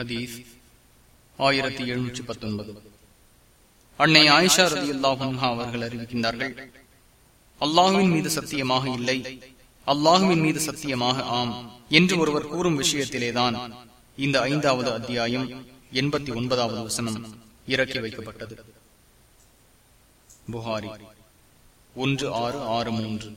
ஹதீஸ் ஆயிரத்தி எழுநூற்றி பத்தொன்பது. அன்னை ஆயிஷா ரதி அல்லாஹா அவர்கள் அறிவிக்கின்றார்கள் அல்லாஹுவின் மீது சத்தியமாக இல்லை அல்லாஹுவின் மீது சத்தியமாக ஆம் என்று ஒருவர் கூறும் விஷயத்திலேதான் இந்த ஐந்தாவது அத்தியாயம் எண்பத்தி ஒன்பதாவது வசனம் இறக்கி வைக்கப்பட்டது. புகாரி ஒன்று ஆறு ஆறு மூன்று.